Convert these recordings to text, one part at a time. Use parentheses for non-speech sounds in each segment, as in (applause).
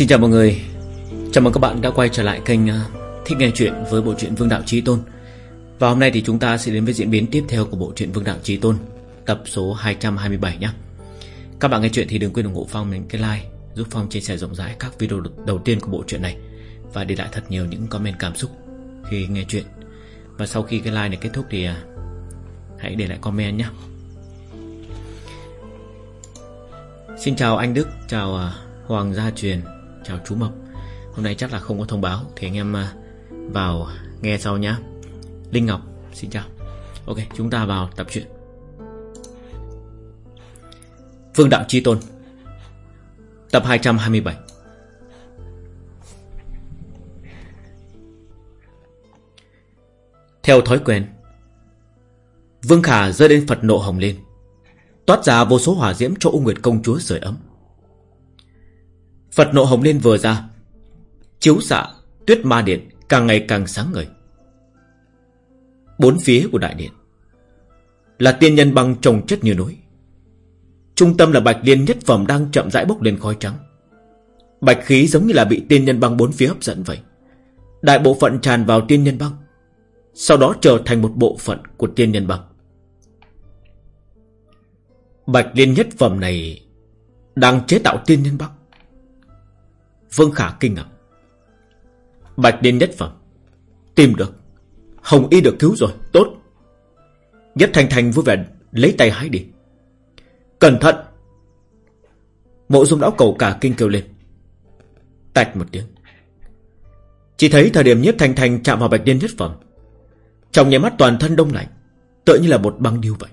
Xin chào mọi người. Chào mừng các bạn đã quay trở lại kênh ờ, Thích Nghe Chuyện với bộ truyện Vương Đạo Trí Tôn. Và hôm nay thì chúng ta sẽ đến với diễn biến tiếp theo của bộ truyện Vương Đạo Trí Tôn Tập số 227 nhé. Các bạn nghe chuyện thì đừng quên ủng hộ Phong mình cái like Giúp Phong chia sẻ rộng rãi các video đầu tiên của bộ truyện này. Và để lại thật nhiều những comment cảm xúc khi nghe chuyện. Và sau khi cái like này kết thúc thì ờ, hãy để lại comment nhé. Xin chào anh Đức, chào ờ, Hoàng Gia Truyền. Chào chú Mộc. Hôm nay chắc là không có thông báo, Thì anh em à, vào nghe sau nhá. Linh Ngọc, xin chào. Ok, chúng ta vào tập truyện. Phương Đạo Chi Tôn, Tập 227 Theo thói quen, Vương Khả rơi lên Phật nộ hồng lên Toát ra vô số hỏa diễm cho U Nguyệt Công Chúa sưởi ấm. Phật nộ hồng lên vừa ra. Chiếu xạ, Tuyết ma điện, càng ngày càng sáng ngời. Bốn phía của đại điện Là tiên nhân băng trồng chất như núi. Trung tâm là bạch liên nhất phẩm đang chậm rãi bốc lên khói trắng. Bạch khí giống như là bị tiên nhân băng bốn phía hấp dẫn vậy. Đại bộ phận tràn vào tiên nhân băng, Sau đó trở thành một bộ phận của tiên nhân băng. Bạch liên nhất phẩm này Đang chế tạo tiên nhân băng. Vương Khả kinh ngạc. Bạch Điên nhất phẩm. Tìm được. Hồng Y được cứu rồi, tốt. Nhất Thành Thành vui vẻ lấy tay hái đi. Cẩn thận. Mộ dung lão cầu cả kinh kêu lên. Tạch một tiếng. Chỉ thấy thời điểm Nhất Thành Thành chạm vào Bạch Điên nhất phẩm Trong nhà mắt toàn thân đông lạnh Tựa như là một băng điêu vậy.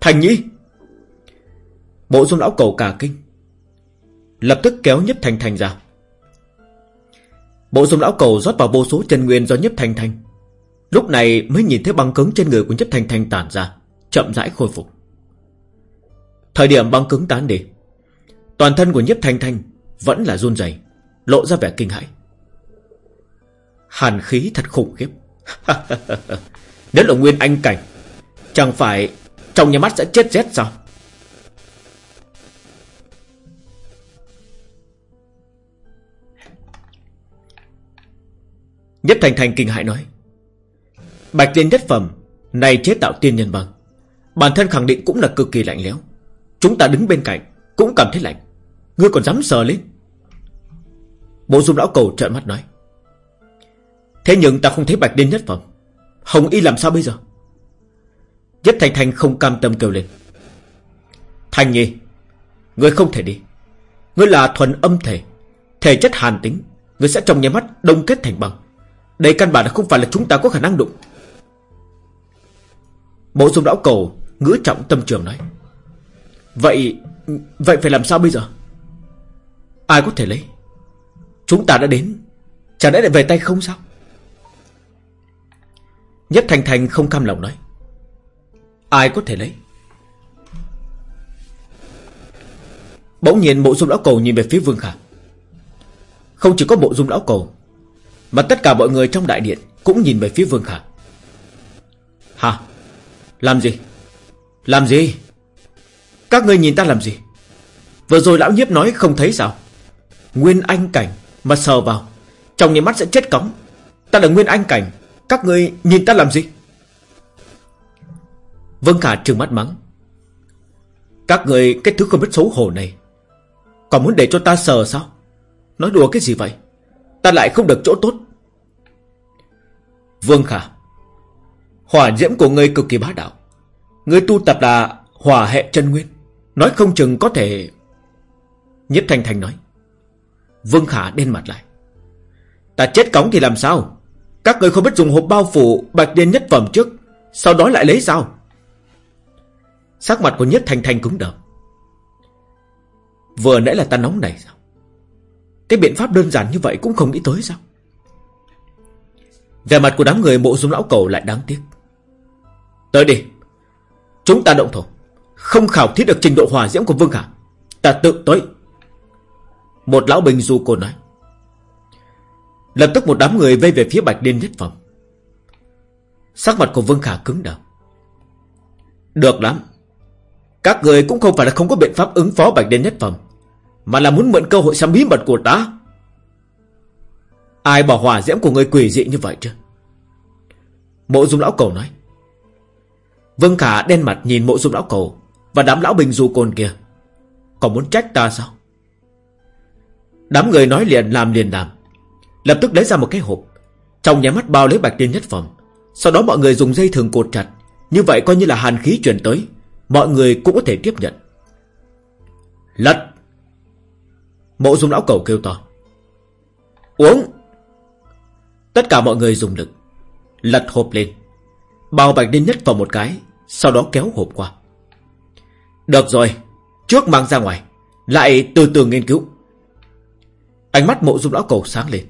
Thành nhi! Mộ dung lão cầu cả kinh. Lập tức kéo Nhất Thành Thành ra. Bộ dung lão cầu rót vào vô số chân nguyên do Nhất Thanh Thanh Lúc này mới nhìn thấy băng cứng trên người của Nhất Thanh Thanh tản ra, Chậm rãi khôi phục. Thời điểm băng cứng tán đi, Toàn thân của Nhất Thanh Thanh Vẫn là run rẩy, Lộ ra vẻ kinh hãi. Hàn khí thật khủng khiếp. (laughs) Nếu là nguyên anh cảnh, Chẳng phải Trong nhà mắt sẽ chết rét sao? Nhất Thành Thành kinh hại nói. Bạch Liên nhất phẩm, Này chế tạo tiên nhân bằng Bản thân khẳng định cũng là cực kỳ lạnh lẽo. Chúng ta đứng bên cạnh, Cũng cảm thấy lạnh. Ngươi còn dám sờ lên? Bộ dung lão cầu trợn mắt nói. Thế nhưng ta không thấy Bạch Liên nhất phẩm. Hồng Y làm sao bây giờ? Nhất Thành Thành không cam tâm kêu lên. Thành nhi, Ngươi không thể đi. Ngươi là thuần âm thể. Thể chất hàn tính. Ngươi sẽ trong nháy mắt đông kết thành băng đây căn bản là không phải là chúng ta có khả năng đụng. Bộ dung lão cầu, Ngữ trọng tâm trường nói. Vậy Vậy phải làm sao bây giờ? Ai có thể lấy? Chúng ta đã đến, Chả lẽ lại về tay không sao? Nhất Thành Thành không cam lòng nói. Ai có thể lấy? Bỗng nhiên bộ dung lão cầu nhìn về phía Vương Khả. Không chỉ có bộ dung lão cầu mà tất cả mọi người trong đại điện Cũng nhìn về phía Vương Khả. Hả? Làm gì? Làm gì? Các ngươi nhìn ta làm gì? Vừa rồi lão nhiếp nói không thấy sao? Nguyên anh cảnh Mà sờ vào, Trong những mắt sẽ chết cống Ta là nguyên anh cảnh, Các ngươi nhìn ta làm gì? Vương Khả trừng mắt mắng. Các người, cái thứ không biết xấu hổ này, Còn muốn để cho ta sờ sao? Nói đùa cái gì vậy? Ta lại không được chỗ tốt. Vương Khả. Hỏa diễm của ngươi cực kỳ bá đạo. Ngươi tu tập là hỏa hệ chân nguyên. Nói không chừng có thể Nhất Thanh Thanh nói. Vương Khả đen mặt lại. Ta chết cống thì làm sao? Các người không biết dùng hộp bao phủ Bạch điên nhất phẩm trước, Sau đó lại lấy sao? Sắc mặt của Nhất Thanh Thanh cứng đờ. Vừa nãy là ta nóng này sao? Cái biện pháp đơn giản như vậy cũng không nghĩ tới sao? Về mặt của đám người bộ dung lão cầu lại đáng tiếc. Tới đi. Chúng ta động thổ. Không khảo thiết được trình độ hòa diễm của Vương Khả Ta tự tới. Một lão bình du cô nói. Lập tức một đám người vây về phía bạch Điên nhất phẩm Sắc mặt của Vương Khả cứng đờ. Được lắm. Các người cũng không phải là không có biện pháp ứng phó bạch Điên nhất phẩm Mà là muốn mượn cơ hội xăm bí mật của ta. Ai bảo hỏa diễm của người quỷ dị như vậy chứ? Mộ dung lão cầu nói. Vương Khả đen mặt nhìn mộ dung lão cầu Và đám lão bình du côn kia. Còn muốn trách ta sao? Đám người nói liền làm liền làm Lập tức lấy ra một cái hộp. Trong nhà mắt bao lấy bạch tiên nhất phẩm. Sau đó mọi người dùng dây thường cột chặt. Như vậy coi như là hàn khí truyền tới. Mọi người cũng có thể tiếp nhận. Lật! Mộ dung lão cầu kêu to. Uống! Tất cả mọi người dùng lực, Lật hộp lên, Bao bạch đinh nhất vào một cái, Sau đó kéo hộp qua. Được rồi, Trước mang ra ngoài, Lại từ từ nghiên cứu. Ánh mắt mộ dung lão cầu sáng lên.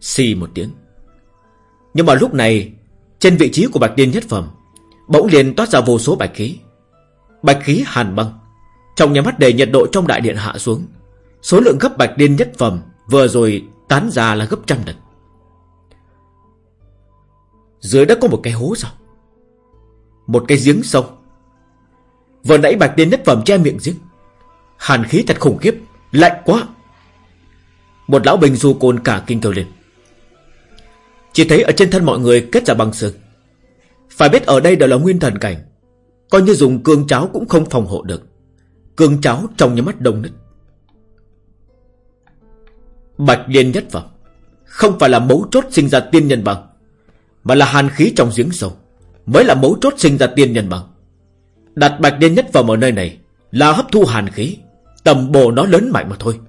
Xì một tiếng. Nhưng mà lúc này, Trên vị trí của bạch điên nhất phẩm, Bỗng liền toát ra vô số bạch khí. Bạch khí hàn băng, Trong nhà mắt để nhiệt độ trong đại điện hạ xuống. Số lượng gấp bạch điên nhất phẩm Vừa rồi tán ra là gấp trăm lần. Dưới đất có một cái hố sao Một cái giếng sâu. Vừa nãy bạch Tiên nhất phẩm che miệng giếng. Hàn khí thật khủng khiếp Lạnh quá. Một lão bình du côn cả kinh kêu lên. Chỉ thấy ở trên thân mọi người kết ra bằng sương, Phải biết ở đây đều là nguyên thần cảnh. Coi như dùng cương cháo cũng không phòng hộ được. Cương cháo trong nhà mắt đông nứt Bạch liên nhất phẩm. Không phải là mấu chốt sinh ra tiên nhân bằng. Mà là hàn khí trong giếng sâu. Mới là mấu chốt sinh ra tiên nhân bằng Đặt bạch liên nhất vào ở nơi này Là hấp thu hàn khí. Tầm bồ nó lớn mạnh mà thôi.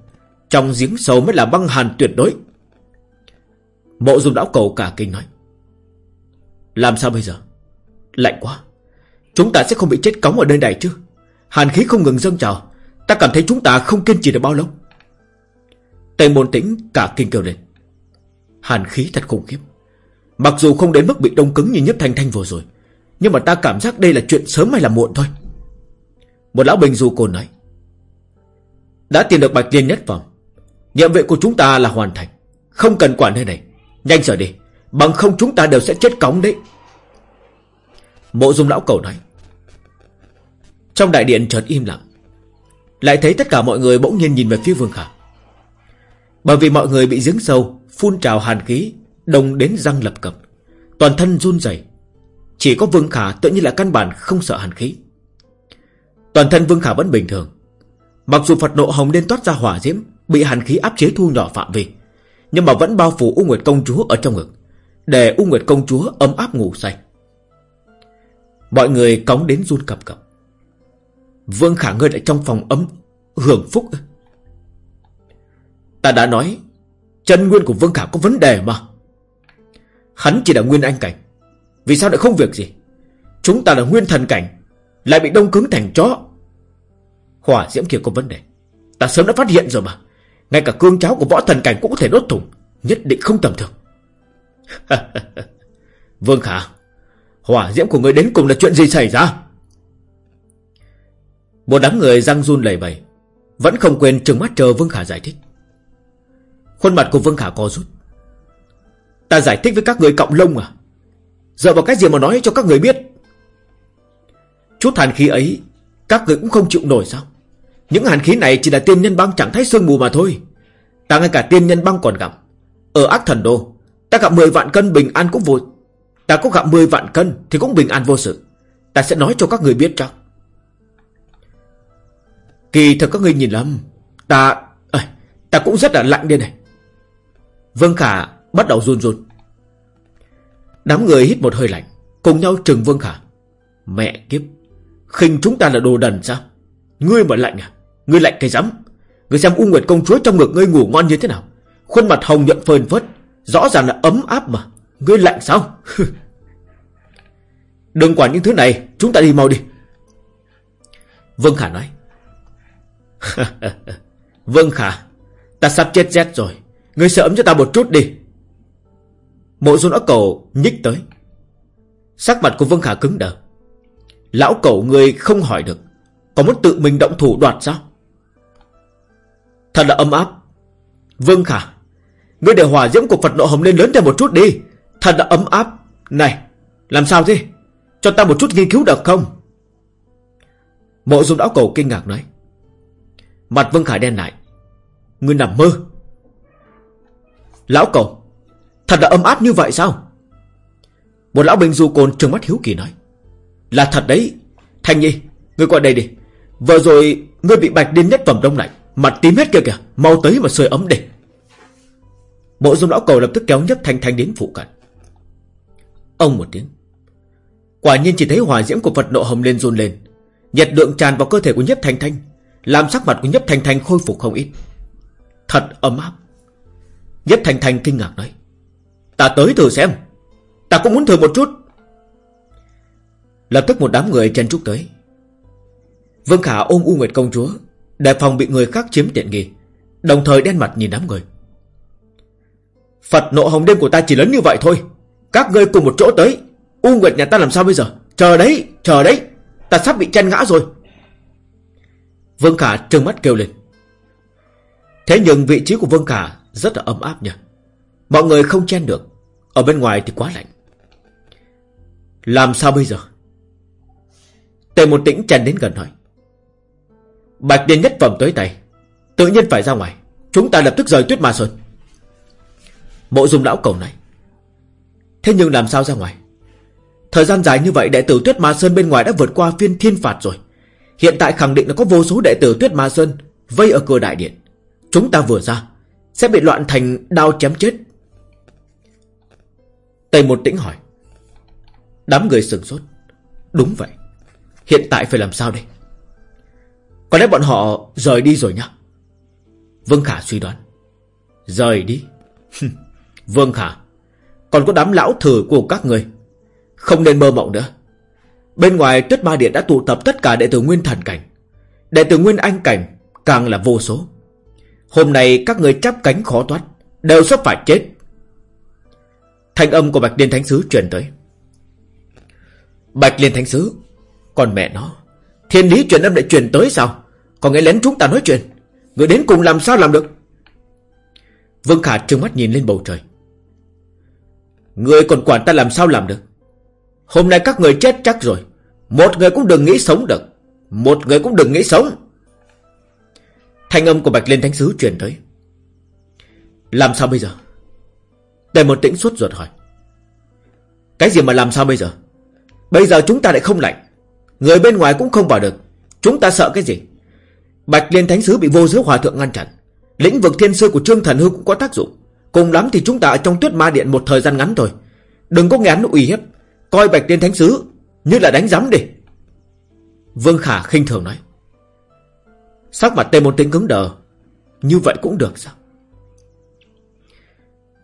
Trong giếng sâu mới là băng hàn tuyệt đối. Mộ dung đảo cầu cả kinh nói. Làm sao bây giờ? Lạnh quá. Chúng ta sẽ không bị chết cống ở nơi này chứ. Hàn khí không ngừng dâng trào. Ta cảm thấy chúng ta không kiên trì được bao lâu. Tây môn tĩnh cả kinh kêu lên. Hàn khí thật khủng khiếp. Mặc dù không đến mức bị đông cứng như nhấp thanh thanh vừa rồi Nhưng mà ta cảm giác đây là chuyện sớm hay là muộn thôi. Một lão bình du cồn nói Đã tìm được bạch liên nhất phẩm, Nhiệm vụ của chúng ta là hoàn thành. Không cần quản nơi này. Nhanh rời đi. Bằng không chúng ta đều sẽ chết cống đấy. Mộ dung lão cầu nói Trong đại điện chợt im lặng. Lại thấy tất cả mọi người bỗng nhiên nhìn về phía Vương Khả. Bởi vì mọi người bị giếng sâu Phun trào hàn khí Đông đến răng lập cập. Toàn thân run rẩy. Chỉ có Vương Khả tự nhiên là căn bản không sợ hàn khí. Toàn thân Vương Khả vẫn bình thường. Mặc dù Phật nộ hồng lên toát ra hỏa diễm, Bị hàn khí áp chế thu nhỏ phạm vi, Nhưng mà vẫn bao phủ U Nguyệt Công Chúa ở trong ngực, Để U Nguyệt Công Chúa ấm áp ngủ say. Mọi người cóng đến run cập cập. Vương Khả ngươi lại trong phòng ấm, Hưởng phúc. Ta đã nói, Chân nguyên của Vương Khả có vấn đề mà. Hắn chỉ là nguyên anh cảnh. Vì sao lại không việc gì? Chúng ta là nguyên thần cảnh, Lại bị đông cứng thành chó. Hỏa diễm kia có vấn đề. Ta sớm đã phát hiện rồi mà. Ngay cả cương cháo của võ thần cảnh cũng có thể đốt thủng, Nhất định không tầm thường. (laughs) Vương Khả, Hỏa diễm của người đến cùng là chuyện gì xảy ra? Một đám người răng run lầy bầy Vẫn không quên trừng mắt chờ Vương Khả giải thích. Khuôn mặt của Vương Khả co rút. Ta giải thích với các người cộng lông à? Dựa vào cái gì mà nói cho các người biết? Chút hàn khí ấy Các người cũng không chịu nổi sao? Những hàn khí này chỉ là tiên nhân băng chẳng thấy sương mù mà thôi. Ta ngay cả tiên nhân băng còn gặp. Ở ác thần đô Ta gặp 10 vạn cân bình an cũng vô Ta có gặp 10 vạn cân Thì cũng bình an vô sự. Ta sẽ nói cho các người biết cho. Kỳ thật các người nhìn lầm Ta à, Ta cũng rất là lạnh đây này. Vương Khả bắt đầu run run. Đám người hít một hơi lạnh, Cùng nhau trừng Vương Khả. Mẹ kiếp, khinh chúng ta là đồ đần sao? Ngươi mà lạnh à? Ngươi lạnh cái rắm. Ngươi xem U Nguyệt công chúa trong ngực ngươi ngủ ngon như thế nào. Khuôn mặt hồng nhuận phơn phớt Rõ ràng là ấm áp mà. Ngươi lạnh sao? (laughs) Đừng quản những thứ này, Chúng ta đi mau đi. Vương Khả nói. (laughs) Vương Khả, Ta sắp chết rét rồi. Ngươi sợ ấm cho ta một chút đi. Mộ dung lão cầu nhích tới. Sắc mặt của Vương Khả cứng đờ. Lão cầu người không hỏi được. Có muốn tự mình động thủ đoạt sao? Thật là ấm áp. Vương Khả, Ngươi để hỏa diễm của Phật nộ hồng lên lớn thêm một chút đi. Thật là ấm áp. Này, làm sao thế? Cho ta một chút nghiên cứu được không? Mộ dung lão cầu kinh ngạc nói. Mặt Vương Khả đen lại. Ngươi nằm mơ. Lão cầu Thật là ấm áp như vậy sao? Một lão bình du côn trừng mắt hiếu kỳ nói. Là thật đấy. Thanh Nhi, Ngươi qua đây đi. Vừa rồi, Ngươi bị bạch điên nhất phẩm đông lạnh Mặt tím hết kia kìa, Mau tới mà sưởi ấm đi. Bộ dung lão cầu lập tức kéo nhất Thanh Thanh đến phụ cận. Ông một tiếng. Quả nhiên chỉ thấy hỏa diễm của Phật nộ hồng lên run lên. Nhiệt lượng tràn vào cơ thể của nhất Thanh Thanh, Làm sắc mặt của nhất Thanh Thanh khôi phục không ít. Thật ấm áp. Nhất Thanh Thanh kinh ngạc nói. Ta tới thử xem. Ta cũng muốn thử một chút. Lập tức một đám người chen trúc tới. Vương Khả ôm U Nguyệt Công Chúa Đề phòng bị người khác chiếm tiện nghi Đồng thời đen mặt nhìn đám người. Phật nộ hồng đêm của ta chỉ lớn như vậy thôi. Các ngươi cùng một chỗ tới. U Nguyệt nhà ta làm sao bây giờ? Chờ đấy, chờ đấy. Ta sắp bị chen ngã rồi. Vương Khả trừng mắt kêu lên. Thế nhưng vị trí của Vương Khả Rất là ấm áp nha Mọi người không chen được. Ở bên ngoài thì quá lạnh. Làm sao bây giờ? Tề một tĩnh chen đến gần hỏi. Bạch Điên nhất phẩm tới tay Tự nhiên phải ra ngoài. Chúng ta lập tức rời tuyết ma sơn. Mộ dung lão cầu này. Thế nhưng làm sao ra ngoài? Thời gian dài như vậy đệ tử Tuyết Ma Sơn bên ngoài đã vượt qua phiên thiên phạt rồi. Hiện tại khẳng định là có vô số đệ tử Tuyết Ma Sơn vây ở cửa đại điện. Chúng ta vừa ra, sẽ bị loạn thành đao chém chết. Tây một tĩnh hỏi. Đám người sừng sốt. Đúng vậy. Hiện tại phải làm sao đây? Có lẽ bọn họ rời đi rồi nhá. Vương Khả suy đoán. Rời đi. Vương Khả. Còn có đám lão thừa của các người không nên mơ mộng nữa Bên ngoài tuyết ma điện đã tụ tập tất cả đệ tử nguyên thần cảnh Đệ tử nguyên anh cảnh Càng là vô số Hôm nay các người chắp cánh khó thoát, Đều sắp phải chết Thanh âm của Bạch Liên Thánh Sứ truyền tới. Bạch Liên Thánh Sứ Còn mẹ nó, Thiên lý truyền âm lại truyền tới sao? Còn nghe lén chúng ta nói chuyện. Người đến cùng làm sao làm được? Vương Khả trừng mắt nhìn lên bầu trời. Người còn quản ta làm sao làm được? Hôm nay các người chết chắc rồi. Một người cũng đừng nghĩ sống được. Một người cũng đừng nghĩ sống. Thanh âm của Bạch Liên Thánh Sứ truyền tới. Làm sao bây giờ? Tề một tĩnh suốt ruột hỏi. Cái gì mà làm sao bây giờ? Bây giờ chúng ta lại không lạnh. Người bên ngoài cũng không vào được. Chúng ta sợ cái gì? Bạch Liên Thánh Sứ bị vô giới hòa thượng ngăn chặn. Lĩnh vực thiên sư của Trương Thần Hư cũng có tác dụng. Cùng lắm thì chúng ta ở trong tuyết ma điện một thời gian ngắn thôi. Đừng có nghe hắn uy hiếp. Coi Bạch Liên Thánh Sứ Như là đánh giám đi. Vương Khả khinh thường nói. Sắc mặt Tề Môn Tĩnh cứng đờ. Như vậy cũng được sao?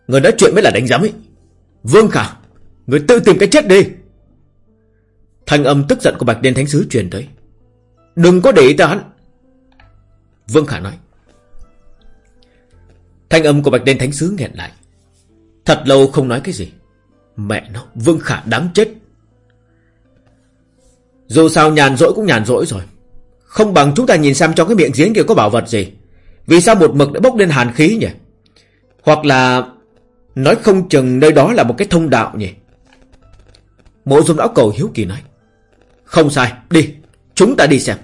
Người nói chuyện mới là đánh giám ấy Vương Khả Người tự tìm cái chết đi Thanh âm tức giận của Bạch Đen Thánh Sứ truyền tới Đừng có để ý ta hắn Vương Khả nói Thanh âm của Bạch Đen Thánh Sứ nghẹn lại Thật lâu không nói cái gì Mẹ nó, Vương Khả đáng chết. Dù sao nhàn rỗi cũng nhàn rỗi rồi. Không bằng chúng ta nhìn xem trong cái miệng giếng kia có bảo vật gì. Vì sao một mực đã bốc lên hàn khí nhỉ? Hoặc là... Nói không chừng nơi đó là một cái thông đạo nhỉ? Mộ dung lão cầu hiếu kỳ nói. Không sai, đi. Chúng ta đi xem.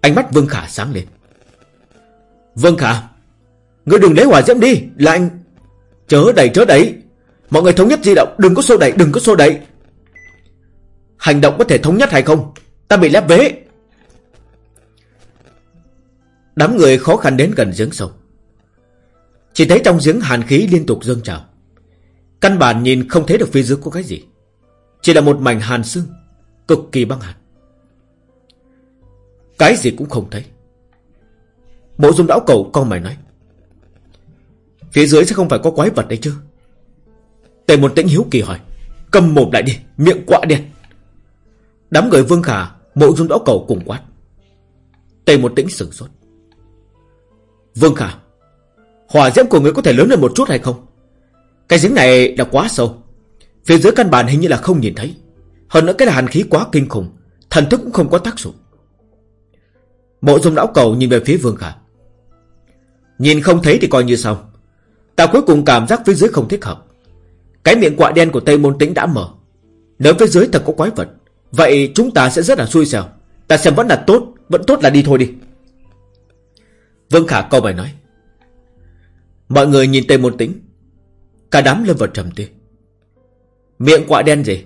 Ánh mắt Vương Khả sáng lên. Vương Khả, ngươi đừng lấy hỏa diễm đi, là anh... Chớ đẩy chớ đẩy, Mọi người thống nhất di động Đừng có xô đẩy Đừng có xô đẩy Hành động có thể thống nhất hay không Ta bị lép vế Đám người khó khăn đến gần giếng sâu chỉ thấy trong giếng hàn khí liên tục dâng trào. Căn bản nhìn không thấy được phía dưới có cái gì. Chỉ là một mảnh hàn xương, Cực kỳ băng hàn. Cái gì cũng không thấy. Bộ dung đảo cầu con mày nói, Phía dưới sẽ không phải có quái vật đấy chứ? Tề một tĩnh hiếu kỳ hỏi, Cầm mồm lại đi, Miệng quạ đen Đám người vương khả, Mộ dung đảo cầu cùng quát. Tề một tĩnh sửng sốt. Vương khả Hỏa diễm của người có thể lớn hơn một chút hay không? Cái giếng này là quá sâu. Phía dưới căn bản hình như là không nhìn thấy. Hơn nữa cái là hàn khí quá kinh khủng, Thần thức cũng không có tác dụng. Mộ dung lão cầu nhìn về phía vương khả. Nhìn không thấy thì coi như xong. Ta cuối cùng cảm giác phía dưới không thích hợp. Cái miệng quạ đen của Tây Môn Tĩnh đã mở. Nếu phía dưới thật có quái vật, Vậy chúng ta sẽ rất là xui xẻo. Ta xem vẫn là tốt, Vẫn tốt là đi thôi đi. Vương Khả câu bài nói. Mọi người nhìn Tề Môn Tĩnh Cả đám lâm vào trầm tư. Miệng quạ đen gì?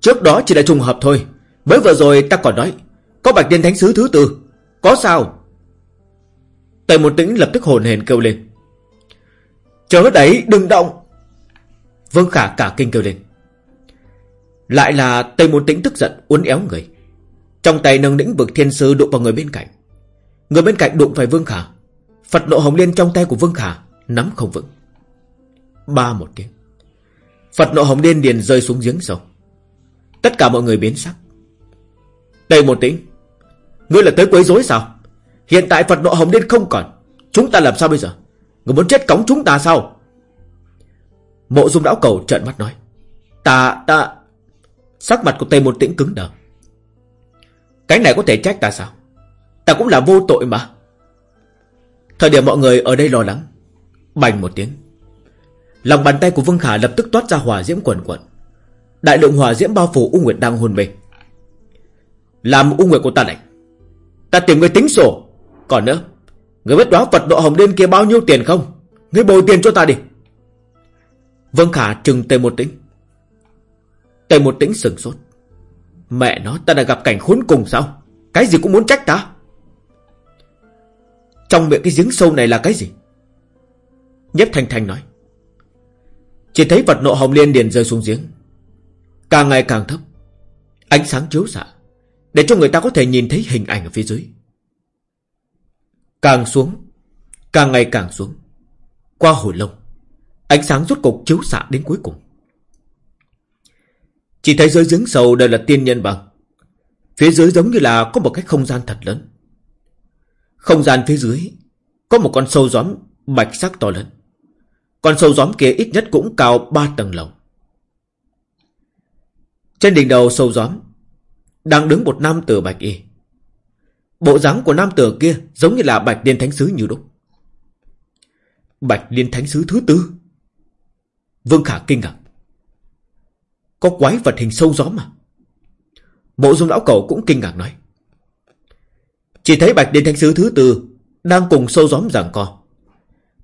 Trước đó chỉ là trùng hợp thôi. Mới vừa rồi ta còn nói, Có bạch đen thánh sứ thứ tư. Có sao? Tề Môn Tĩnh lập tức hồn hển kêu lên. Chớ đấy, đừng động. Vương Khả cả kinh kêu lên. Lại là Tây Môn Tĩnh tức giận, uốn éo người. Trong tay nâng lĩnh vực thiên sư đụng vào người bên cạnh. Người bên cạnh đụng phải Vương Khả. Phật nộ hồng liên trong tay của Vương Khả. Nắm không vững. Ba một tiếng. Phật nộ hồng điên liền rơi xuống giếng sâu. Tất cả mọi người biến sắc. Tây Môn Tĩnh Ngươi là tới quấy rối sao? Hiện tại Phật nộ hồng điên không còn. Chúng ta làm sao bây giờ? Người muốn chết cống chúng ta sao? Mộ dung lão cầu trợn mắt nói. Ta, ta. Sắc mặt của Tây Môn Tĩnh cứng đờ. Cái này có thể trách ta sao? Ta cũng là vô tội mà. Thời điểm mọi người ở đây lo lắng Bành một tiếng. Lòng bàn tay của Vương Khả lập tức toát ra hỏa diễm quần quần Đại lượng hỏa diễm bao phủ U Nguyệt đang hôn mê. Làm U Nguyệt của ta này, Ta tìm người tính sổ. Còn nữa, Người biết đó Phật độ hồng đen kia bao nhiêu tiền không? Người bồi tiền cho ta đi. Vương Khả trừng Tề Một tính Tề Một tính sừng sốt. Mẹ nó, ta đã gặp cảnh khốn cùng sao? Cái gì cũng muốn trách ta? Trong miệng cái giếng sâu này là cái gì? Nhếp Thanh Thanh nói. Chỉ thấy vật nộ hồng liên điền rơi xuống giếng. Càng ngày càng thấp. Ánh sáng chiếu xạ, Để cho người ta có thể nhìn thấy hình ảnh ở phía dưới. Càng xuống, Càng ngày càng xuống. Qua hồi lâu, Ánh sáng rốt cục chiếu xạ đến cuối cùng. Chỉ thấy dưới giếng sâu đây là tiên nhân bằng. Phía dưới giống như là có một cái không gian thật lớn. Không gian phía dưới Có một con sâu gióm bạch sắc to lớn. Con sâu gióm kia ít nhất cũng cao 3 tầng lầu Trên đỉnh đầu sâu gióm Đang đứng một nam tử bạch y Bộ dáng của nam tử kia giống như là Bạch Liên Thánh Sứ như đúc. Bạch Liên Thánh Sứ thứ tư. Vương Khả kinh ngạc. Có quái vật hình sâu gió mà. Mộ dung lão cầu cũng kinh ngạc nói. Chỉ thấy Bạch Liên Thánh Sứ thứ tư đang cùng sâu gióm giảng co.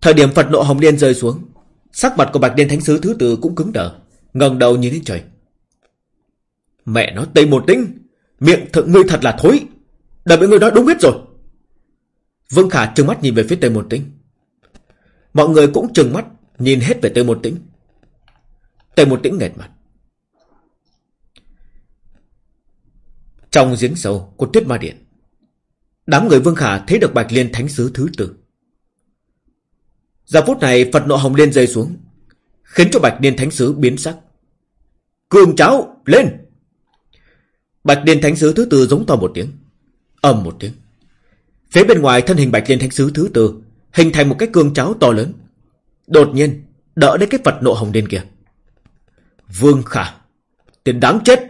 Thời điểm Phật nộ hồng liên rơi xuống, sắc mặt của Bạch Liên Thánh Sứ thứ tư cũng cứng đờ, ngẩng đầu nhìn lên trời. Mẹ nó tây một tính, miệng thượng ngươi thật là thối. Đã bị người nói đúng hết rồi. Vương Khả trừng mắt nhìn về phía Tây Môn Tĩnh Mọi người cũng trừng mắt Nhìn hết về Tây Môn Tĩnh Tây Môn Tĩnh nghẹt mặt. Trong giếng sâu của Tuyết Ma Điện Đám người Vương Khả thấy được Bạch Liên Thánh Sứ thứ tư. Giờ phút này Phật nộ hồng liên rơi xuống Khiến cho Bạch Điên Thánh Sứ biến sắc Cường cháo lên Bạch Điên Thánh Sứ thứ tư giống to một tiếng ầm một tiếng. Phía bên ngoài thân hình bạch Điên thánh sứ thứ tư hình thành một cái cương cháo to lớn. Đột nhiên đỡ đến cái Phật nộ hồng đen kia. Vương Khả, tiền đáng chết.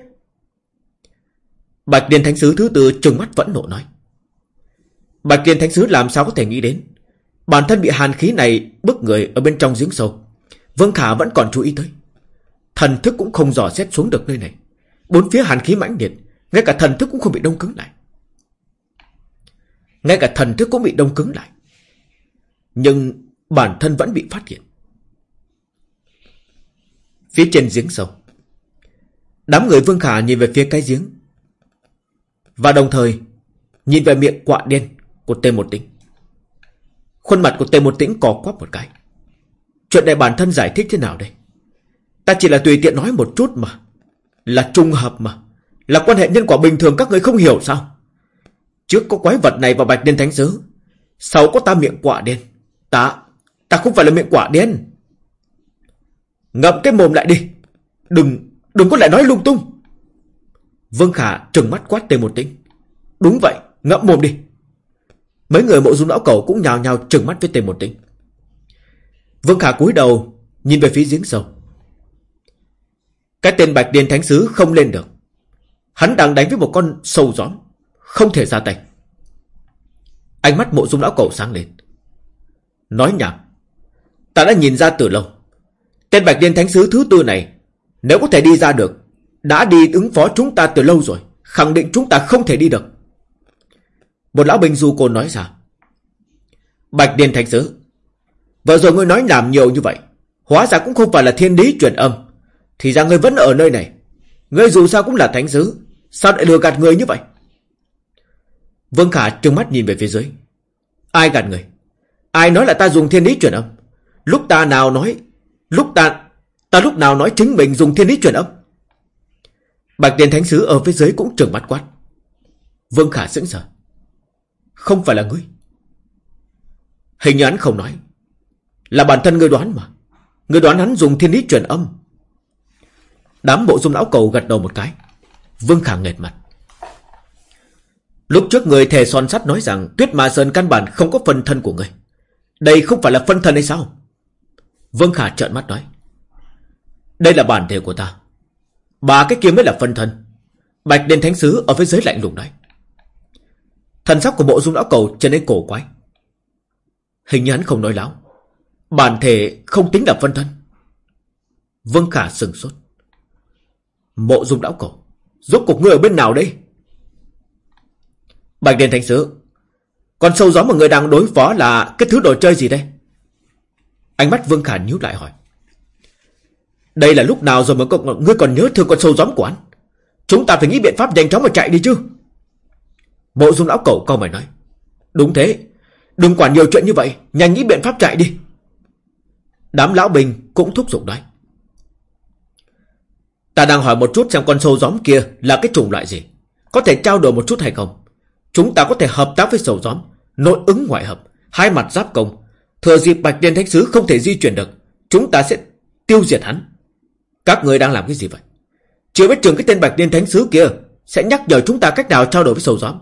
Bạch Điên Thánh Sứ thứ tư trừng mắt vẫn nộ nói. Bạch Điên Thánh Sứ làm sao có thể nghĩ đến. Bản thân bị hàn khí này bức người ở bên trong giếng sâu. Vương Khả vẫn còn chú ý tới. Thần thức cũng không dò xét xuống được nơi này. Bốn phía hàn khí mãnh liệt, ngay cả thần thức cũng không bị đông cứng lại. Ngay cả thần thức cũng bị đông cứng lại Nhưng bản thân vẫn bị phát hiện Phía trên giếng sâu Đám người Vương Khả nhìn về phía cái giếng Và đồng thời Nhìn về miệng quạ đen Của tên Một tính Khuôn mặt của tề Một Tĩnh cò quắp một cái. Chuyện này bản thân giải thích thế nào đây? Ta chỉ là tùy tiện nói một chút mà. Là trùng hợp mà. Là quan hệ nhân quả bình thường các người không hiểu sao? Trước có quái vật này vào bạch đen thánh sứ Sau có ta miệng quả đen. Ta, ta không phải là miệng quả đen. Ngậm cái mồm lại đi. Đừng, đừng có lại nói lung tung. Vương Khả trừng mắt quát tề một tính Đúng vậy, ngậm mồm đi. Mấy người mộ dung lão cầu cũng nhào nhào trừng mắt với tề một tính. Vương Khả cúi đầu, Nhìn về phía giếng sâu. Cái tên Bạch Điên Thánh Sứ không lên được. Hắn đang đánh với một con sâu gióm, không thể ra tay. Ánh mắt mộ dung lão cầu sáng lên. Nói nhảm, Ta đã nhìn ra từ lâu. Tên Bạch Điên Thánh Sứ thứ tư này, Nếu có thể đi ra được, Đã đi ứng phó chúng ta từ lâu rồi, Khẳng định chúng ta không thể đi được. Một lão binh du côn nói ra. Bạch Điền Thạch Sứ vợ rồi ngươi nói làm nhiều như vậy, Hóa ra cũng không phải là thiên lý truyền âm. Thì ra ngươi vẫn ở nơi này. Ngươi dù sao cũng là thánh sứ, Sao lại lừa gạt người như vậy? Vương Khả trừng mắt nhìn về phía dưới. Ai gạt người? Ai nói là ta dùng thiên lý truyền âm? Lúc ta nào nói, Lúc ta Ta lúc nào nói chính mình dùng thiên lý truyền âm? Bạch Điền Thánh Sứ ở phía dưới cũng trừng mắt quát. Vương Khả sững sờ. Không phải là ngươi. Hình như hắn không nói. Là bản thân ngươi đoán mà. Ngươi đoán hắn dùng thiên lý truyền âm. Đám bộ dung lão cầu gật đầu một cái. Vương Khả nghệt mặt. Lúc trước người thề son sắt nói rằng Tuyết Ma Sơn căn bản không có phân thân của người Đây không phải là phân thân hay sao? Vương Khả trợn mắt nói. Đây là bản thể của ta. Bà cái kia mới là phân thân. Bạch Đền Thánh Sứ ở phía dưới lạnh lùng nói. Thần sắc của bộ dung lão cầu trở nên cổ quái. Hình như hắn không nói láo. Bản thể không tính là phân thân. Vương Khả sừng sốt. Mộ dung lão cổ Rốt cuộc ngươi ở bên nào đây? Bạch Đền Thánh Sứ Con sâu gió mà người đang đối phó là Cái thứ đồ chơi gì đây? Ánh mắt Vương Khả nhíu lại hỏi. Đây là lúc nào rồi mà ngươi còn nhớ thương con sâu gióm của anh Chúng ta phải nghĩ biện pháp nhanh chóng mà chạy đi chứ. Mộ dung lão cẩu câu mày nói. Đúng thế. Đừng quản nhiều chuyện như vậy. Nhanh nghĩ biện pháp chạy đi. Đám lão bình cũng thúc giục nói. Ta đang hỏi một chút xem con sâu gióm kia Là cái chủng loại gì. Có thể trao đổi một chút hay không? Chúng ta có thể hợp tác với sâu gióm, Nội ứng ngoại hợp, Hai mặt giáp công. Thừa dịp Bạch Liên Thánh Sứ không thể di chuyển được, Chúng ta sẽ tiêu diệt hắn. Các người đang làm cái gì vậy? Chưa biết trường cái tên Bạch Liên Thánh Sứ kia Sẽ nhắc nhở chúng ta cách nào trao đổi với sâu gióm.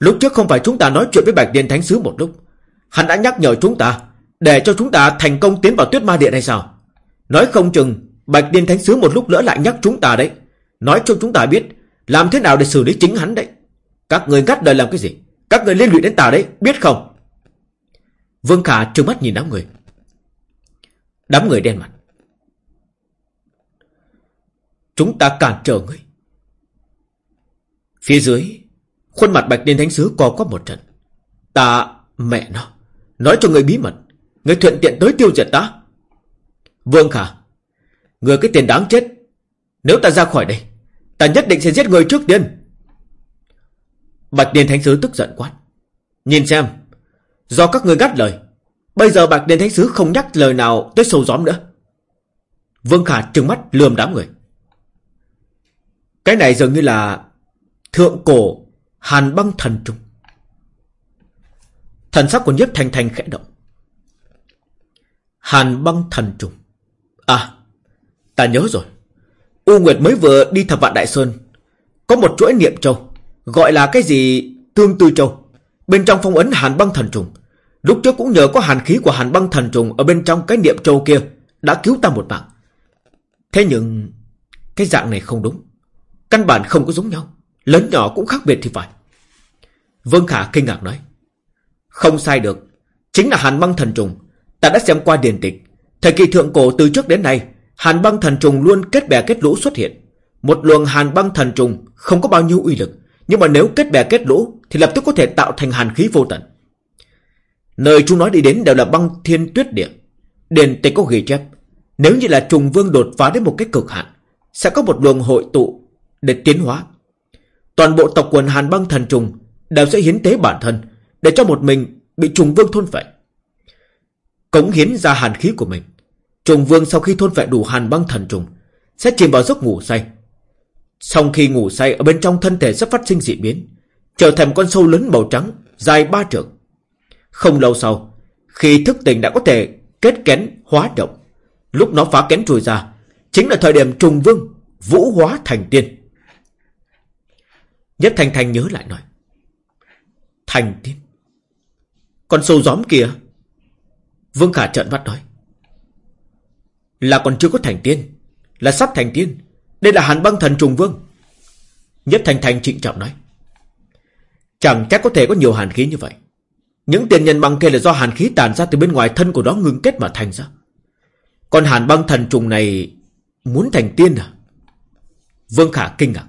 Lúc trước không phải chúng ta nói chuyện với Bạch điện Thánh Sứ một lúc. Hắn đã nhắc nhở chúng ta, Để cho chúng ta thành công tiến vào tuyết ma điện hay sao? Nói không chừng, Bạch điện Thánh Sứ một lúc nữa lại nhắc chúng ta đấy. Nói cho chúng ta biết, Làm thế nào để xử lý chính hắn đấy. Các người ngắt đời làm cái gì? Các người liên lụy đến ta đấy, Biết không? Vương Khả trừng mắt nhìn đám người. Đám người đen mặt. Chúng ta cản trở người Phía dưới Khuôn mặt Bạch Liên Thánh Sứ co quắp một trận. Ta, mẹ nó, Nói cho người bí mật. Người thuận tiện tới tiêu diệt ta. Vương Khả, Người cái tiền đáng chết. Nếu ta ra khỏi đây, Ta nhất định sẽ giết người trước tiên. Bạch Liên Thánh Sứ tức giận quát. Nhìn xem, Do các người gắt lời, Bây giờ Bạch Liên Thánh Sứ không nhắc lời nào tới sâu gióm nữa. Vương Khả trừng mắt lườm đám người. Cái này dường như là Thượng cổ Hàn băng thần trùng. Thần sắc của nhiếp thành thành khẽ động. Hàn băng thần trùng. À Ta nhớ rồi. U Nguyệt mới vừa đi thập vạn Đại Sơn. Có một chuỗi niệm châu, Gọi là cái gì? Tương Tư Châu. Bên trong phong ấn hàn băng thần trùng. Lúc trước cũng nhờ có hàn khí của hàn băng thần trùng Ở bên trong cái niệm châu kia, Đã cứu ta một mạng. Thế nhưng, Cái dạng này không đúng. Căn bản không có giống nhau. Lớn nhỏ cũng khác biệt thì phải. Vương Khả kinh ngạc nói, Không sai được, Chính là hàn băng thần trùng. Ta đã xem qua điển tịch. Thời kỳ thượng cổ từ trước đến nay, Hàn băng thần trùng luôn kết bè kết lũ xuất hiện. Một luồng hàn băng thần trùng Không có bao nhiêu uy lực, Nhưng mà nếu kết bè kết lũ Thì lập tức có thể tạo thành hàn khí vô tận. Nơi chúng nói đi đến đều là băng thiên tuyết địa. Điển tịch có ghi chép, Nếu như là trùng vương đột phá đến một cái cực hạn, Sẽ có một luồng hội tụ Để tiến hóa. Toàn bộ tộc quần hàn băng thần trùng Đều sẽ hiến tế bản thân Để cho một mình bị trùng vương thôn phệ. Cống hiến ra hàn khí của mình, Trùng vương sau khi thôn phệ đủ hàn băng thần trùng Sẽ chìm vào giấc ngủ say. Sau khi ngủ say, Ở bên trong thân thể sẽ phát sinh dị biến, Trở thành con sâu lớn màu trắng Dài ba trượng. Không lâu sau, Khi thức tỉnh đã có thể kết kén hóa động, Lúc nó phá kén trùi ra, Chính là thời điểm trùng vương Vũ hóa thành tiên. Nhất Thanh Thanh nhớ lại nói Thành tiên, Con sâu gióm kia. Vương Khả trợn mắt nói, Là còn chưa có thành tiên, Là sắp thành tiên. Đây là hàn băng thần trùng vương. Nhất Thanh Thanh trịnh trọng nói, Chẳng chắc có thể có nhiều hàn khí như vậy. Những tiền nhân băng kia là do hàn khí tàn ra từ bên ngoài thân của nó ngưng kết mà thành ra. Còn hàn băng thần trùng này Muốn thành tiên à? Vương Khả kinh ngạc.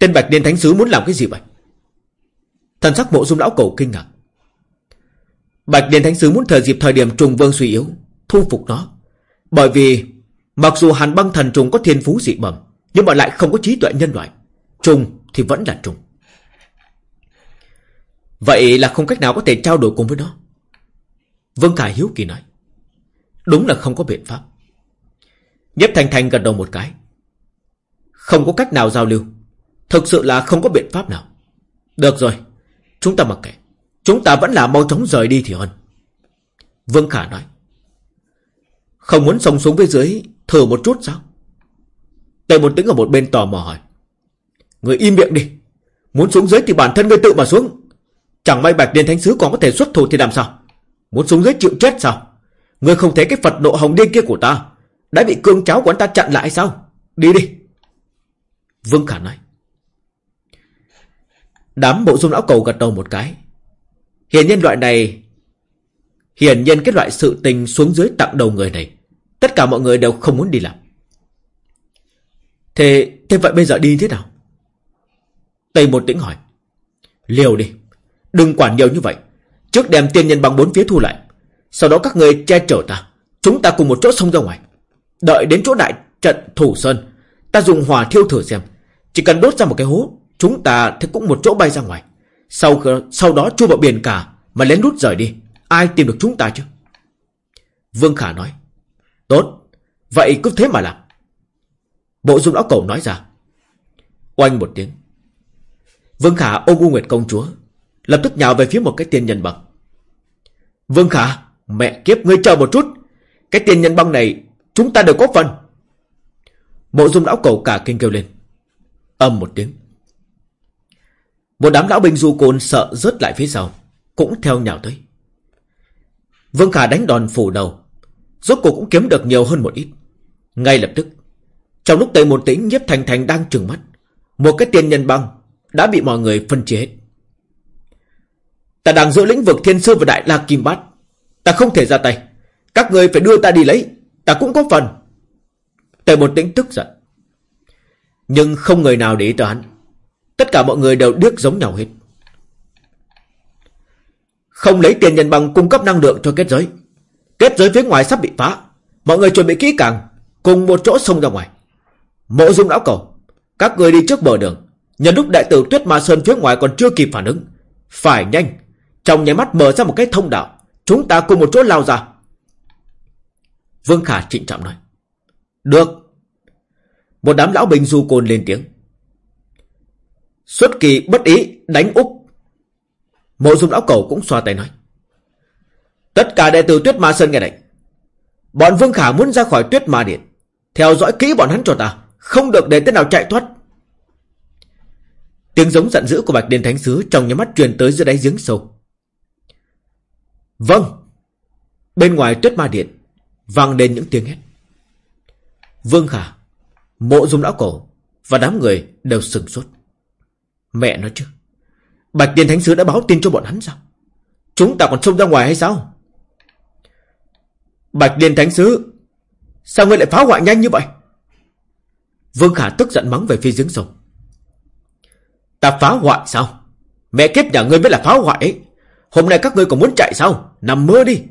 Tên Bạch niên Thánh Sứ muốn làm cái gì vậy? Thần sắc mộ dung lão cầu kinh ngạc. Bạch niên Thánh Sứ muốn thời dịp thời điểm trùng vương suy yếu, Thu phục nó. Bởi vì Mặc dù hàn băng thần trùng có thiên phú dị bẩm, Nhưng mà lại không có trí tuệ nhân loại. Trùng thì vẫn là trùng. Vậy là không cách nào có thể trao đổi cùng với nó. Vương Khải Hiếu Kỳ nói, Đúng là không có biện pháp. Nhếp Thành Thành gật đầu một cái, Không có cách nào giao lưu. Thực sự là không có biện pháp nào. Được rồi, Chúng ta mặc kệ. Chúng ta vẫn là mau chóng rời đi thì hơn. Vương Khả nói. Không muốn sống xuống phía dưới, Thử một chút sao? Tề một tiếng ở một bên tò mò hỏi. Người im miệng đi. Muốn xuống dưới thì bản thân người tự mà xuống. Chẳng may Bạch Liên Thánh Sứ còn có thể xuất thủ thì làm sao? Muốn xuống dưới chịu chết sao? Người không thấy cái Phật nộ hồng điên kia của ta? Đã bị cương cháu của anh ta chặn lại sao? Đi đi. Vương Khả nói. Đám bộ dung lão cầu gật đầu một cái. Hiển nhiên loại này Hiển nhiên cái loại sự tình xuống dưới tặng đầu người này Tất cả mọi người đều không muốn đi làm. Thế, thế vậy bây giờ đi thế nào? Tây một tĩnh hỏi. Liều đi Đừng quản nhiều như vậy. Trước đem tiên nhân bằng bốn phía thu lại Sau đó các người che chở ta. Chúng ta cùng một chỗ xông ra ngoài. Đợi đến chỗ đại trận thủ sơn Ta dùng hỏa thiêu thử xem. Chỉ cần đốt ra một cái hố Chúng ta thì cũng một chỗ bay ra ngoài. Sau sau đó chui vào biển cả Mà lén lút rời đi. Ai tìm được chúng ta chứ? Vương Khả nói. Tốt, Vậy cứ thế mà làm. Bộ dung lão cầu nói ra. Oanh một tiếng. Vương Khả ôm U Nguyệt công chúa, Lập tức nhào về phía một cái tiên nhân băng. Vương Khả, Mẹ kiếp, ngươi chờ một chút. Cái tiên nhân băng này, Chúng ta đều có phần. Bộ dung lão cầu cả kinh kêu lên. Âm một tiếng. Một đám lão binh du côn sợ rớt lại phía sau, Cũng theo nhào tới. Vương Khả đánh đòn phủ đầu, Rốt cuộc cũng kiếm được nhiều hơn một ít. Ngay lập tức, Trong lúc Tây Môn Tĩnh nhếp thành thành đang trừng mắt, Một cái tiền nhân băng Đã bị mọi người phân chia hết. Ta đang giữ lĩnh vực thiên sư và đại la kim bát, Ta không thể ra tay. Các người phải đưa ta đi lấy, Ta cũng có phần. Tề một tĩnh tức giận, Nhưng không người nào để ý tới hắn. Tất cả mọi người đều điếc giống nhau hết. Không lấy tiền nhân bằng cung cấp năng lượng cho kết giới. Kết giới phía ngoài sắp bị phá. Mọi người chuẩn bị kỹ càng, Cùng một chỗ xông ra ngoài. Mộ dung lão cầu, Các người đi trước bờ đường. Nhân lúc đại tử Tuyết Ma Sơn phía ngoài còn chưa kịp phản ứng. Phải nhanh, Trong nháy mắt mở ra một cái thông đạo. Chúng ta cùng một chỗ lao ra. Vương Khả trịnh trọng nói. Được. Một đám lão bình du côn lên tiếng. Xuất kỳ bất ý, đánh Úc. Mộ dung lão cầu cũng xoa tay nói, Tất cả đệ tử Tuyết Ma Sơn nghe này Bọn Vương Khả muốn ra khỏi Tuyết Ma Điện, Theo dõi kỹ bọn hắn cho ta, Không được để tên nào chạy thoát. Tiếng giống giận dữ của Bạch Điên Thánh Sứ Trong nhà mắt truyền tới dưới đáy giếng sâu. Vâng. Bên ngoài Tuyết Ma Điện vang lên những tiếng hét. Vương Khả, Mộ dung lão cổ Và đám người đều sừng sốt. Mẹ nói chứ. Bạch Tiên Thánh Sứ đã báo tin cho bọn hắn sao? Chúng ta còn xông ra ngoài hay sao? Bạch Liên Thánh Sứ, Sao ngươi lại phá hoại nhanh như vậy? Vương Khả tức giận mắng về phía giếng sông Ta phá hoại sao? Mẹ kiếp nhà ngươi mới là phá hoại ấy. Hôm nay các ngươi còn muốn chạy sao? Nằm mơ đi.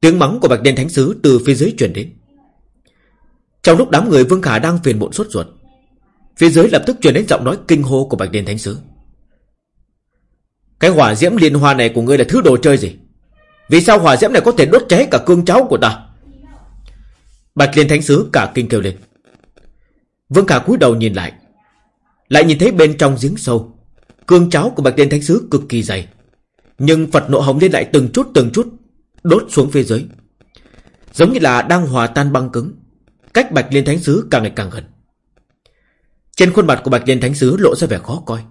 Tiếng mắng của Bạch Liên Thánh Sứ từ phía dưới truyền đến. Trong lúc đám người Vương Khả đang phiền muộn sốt ruột Phía dưới lập tức truyền đến giọng nói kinh hô của Bạch Điền Thánh Sứ. Cái hỏa diễm liên hoa này của ngươi là thứ đồ chơi gì? Vì sao hỏa diễm này có thể đốt cháy cả cương cháu của ta? Bạch Liên Thánh Sứ cả kinh kêu lên. Vương Khả cúi đầu nhìn lại. Lại nhìn thấy bên trong giếng sâu, Cương cháo của Bạch Liên Thánh Sứ cực kỳ dày. Nhưng Phật nộ hồng lên lại từng chút từng chút Đốt xuống phía dưới. Giống như là đang hòa tan băng cứng. Cách Bạch Liên Thánh Sứ càng ngày càng gần. Trên khuôn mặt của Bạch Liên Thánh Sứ lộ ra vẻ khó coi.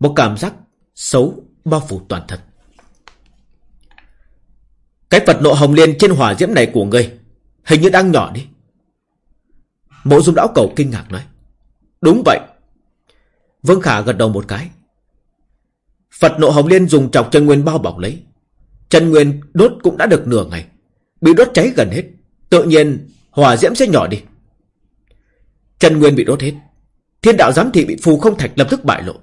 Một cảm giác xấu bao phủ toàn thân. Cái Phật nộ hồng liên trên hỏa diễm này của ngươi, Hình như đang nhỏ đi. Mộ dung lão cầu kinh ngạc nói, Đúng vậy. Vương Khả gật đầu một cái. Phật nộ hồng liên dùng chọc chân nguyên bao bọc lấy. Chân nguyên đốt cũng đã được nửa ngày, Bị đốt cháy gần hết. Tự nhiên, hỏa diễm sẽ nhỏ đi. Chân nguyên bị đốt hết. Thiên đạo giám thị bị phù không thạch lập tức bại lộ.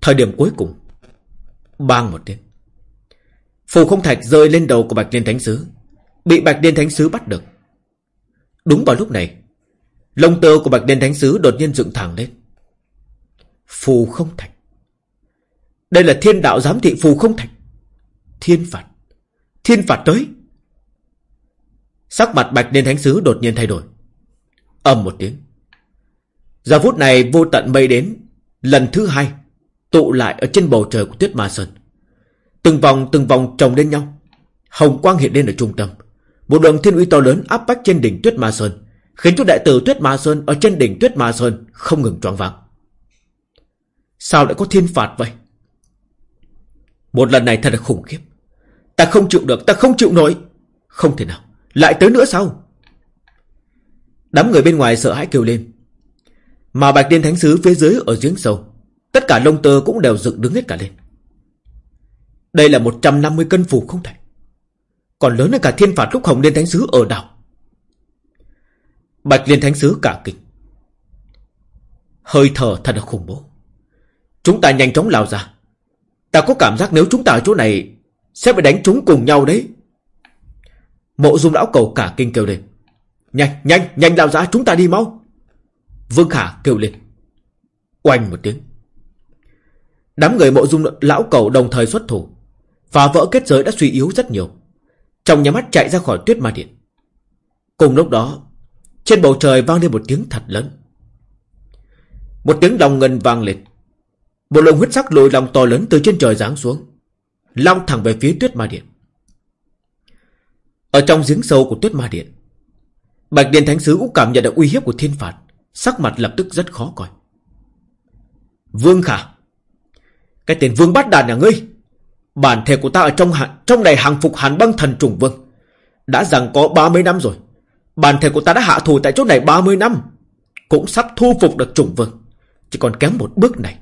Thời điểm cuối cùng, Bang một tiếng. Phù không thạch rơi lên đầu của Bạch Liên Thánh Sứ, Bị Bạch Liên Thánh Sứ bắt được. Đúng vào lúc này, Lông tơ của Bạch Liên Thánh Sứ đột nhiên dựng thẳng lên. Phù không thạch. Đây là thiên đạo giám thị phù không thạch. Thiên phạt. Thiên phạt tới. Sắc mặt Bạch Liên Thánh Sứ đột nhiên thay đổi. Âm một tiếng. Giờ phút này vô tận mây đến. Lần thứ hai, Tụ lại ở trên bầu trời của tuyết ma sơn. Từng vòng từng vòng chồng lên nhau. Hồng quang hiện lên ở trung tâm. Một đường thiên uy to lớn áp bách trên đỉnh tuyết ma sơn, Khiến cho đại tử tuyết ma sơn Ở trên đỉnh tuyết ma sơn không ngừng choáng váng. Sao lại có thiên phạt vậy? Một lần này thật là khủng khiếp. Ta không chịu được, Ta không chịu nổi. Không thể nào. Lại tới nữa sao? Đám người bên ngoài sợ hãi kêu lên. Mà bạch liên thánh sứ phía dưới ở giếng sâu Tất cả lông tơ cũng đều dựng đứng hết cả lên. Đây là 150 cân phù không thể. Còn lớn hơn cả thiên phạt lúc hồng liên thánh sứ ở đảo. Bạch liên thánh sứ cả kinh. Hơi thở thật là khủng bố. Chúng ta nhanh chóng lao ra. Ta có cảm giác nếu chúng ta ở chỗ này Sẽ phải đánh chúng cùng nhau đấy. Mộ dung lão cầu cả kinh kêu lên. Nhanh, nhanh, nhanh lao ra chúng ta đi mau. Vương Khả kêu lên. Oanh một tiếng. Đám người mộ dung lão cầu đồng thời xuất thủ. Phá vỡ kết giới đã suy yếu rất nhiều. Trong nhà mắt chạy ra khỏi tuyết ma điện. Cùng lúc đó, Trên bầu trời vang lên một tiếng thật lớn. Một tiếng lòng ngân vang lên. Một luồng huyết sắc lùi lòng to lớn từ trên trời giáng xuống, Long thẳng về phía tuyết ma điện. Ở trong giếng sâu của tuyết ma điện, Bạch Điện Thánh Sứ cũng cảm nhận được uy hiếp của thiên phạt. Sắc mặt lập tức rất khó coi. Vương Khả, Cái tên Vương bắt đàn nhà ngươi, Bản thể của ta ở trong trong này hàng phục hàn băng thần trùng vương, Đã rằng có 30 năm rồi. Bản thể của ta đã hạ thủ tại chỗ này 30 năm, Cũng sắp thu phục được trùng vương. Chỉ còn kém một bước này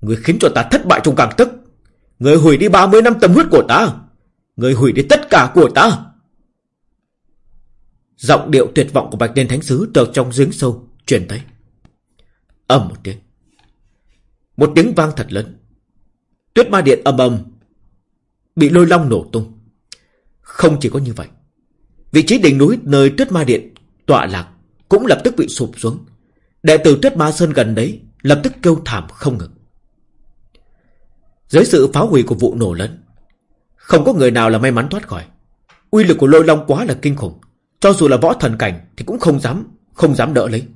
Người khiến cho ta thất bại trong càng tức. Người hủy đi 30 năm tâm huyết của ta Người hủy đi tất cả của ta. Giọng điệu tuyệt vọng của Bạch Liên Thánh Sứ từ trong giếng sâu truyền tới. Âm một tiếng. Một tiếng vang thật lớn. Tuyết ma điện ầm ầm bị lôi long nổ tung. Không chỉ có như vậy. Vị trí đỉnh núi nơi tuyết ma điện tọa lạc cũng lập tức bị sụp xuống. Đệ tử tuyết ma sơn gần đấy lập tức kêu thảm không ngừng. Dưới sự phá hủy của vụ nổ lớn, không có người nào là may mắn thoát khỏi. Uy lực của lôi long quá là kinh khủng. Cho dù là võ thần cảnh Thì cũng không dám Không dám đỡ lấy